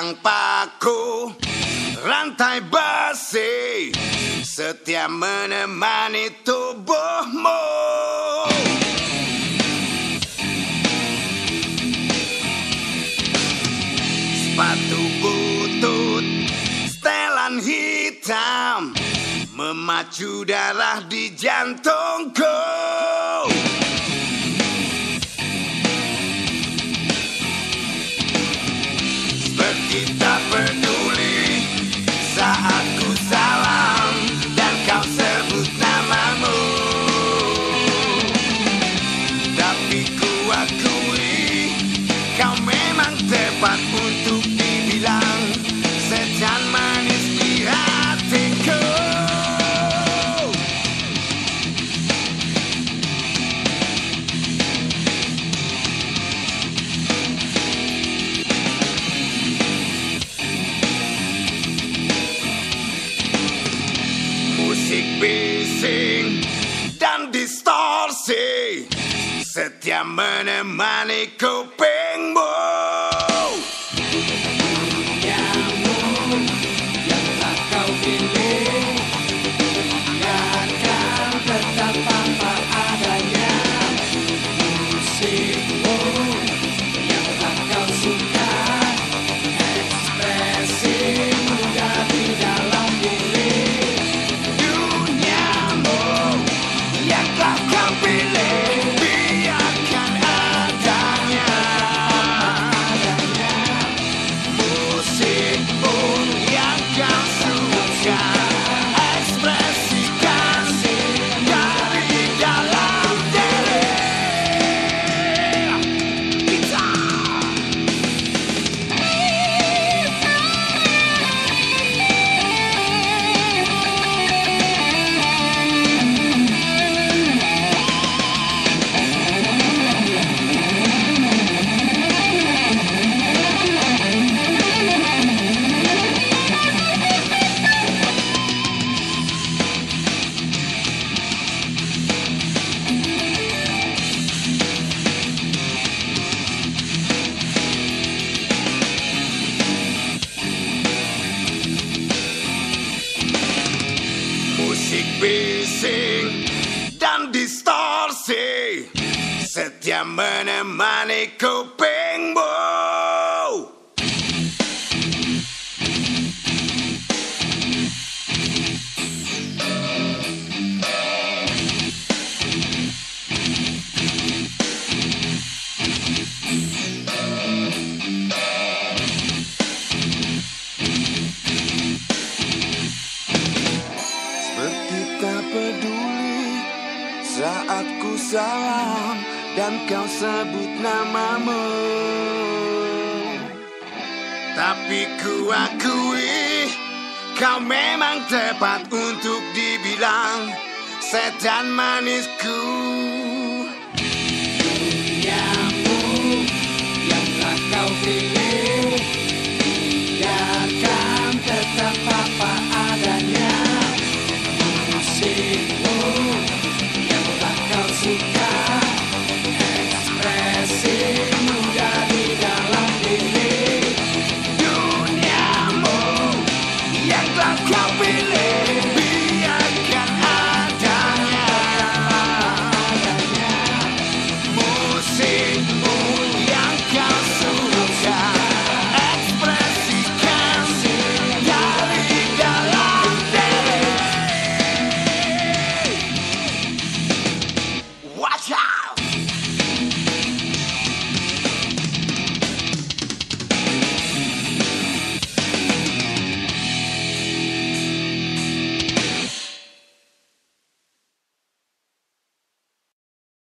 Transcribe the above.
Paku Rantai besi Setia menemani tubuhmu. Sepatu butut Setelan hitam Memacu darah di jantungku Seperti tak Musik bising dan distorsi. Setia menemani kupingmu bising dan distorsi. Setia menemani kupingmu saat ku salam dan kau sebut namamu. Tapi ku akui kau memang tepat untuk dibilang setan manisku see.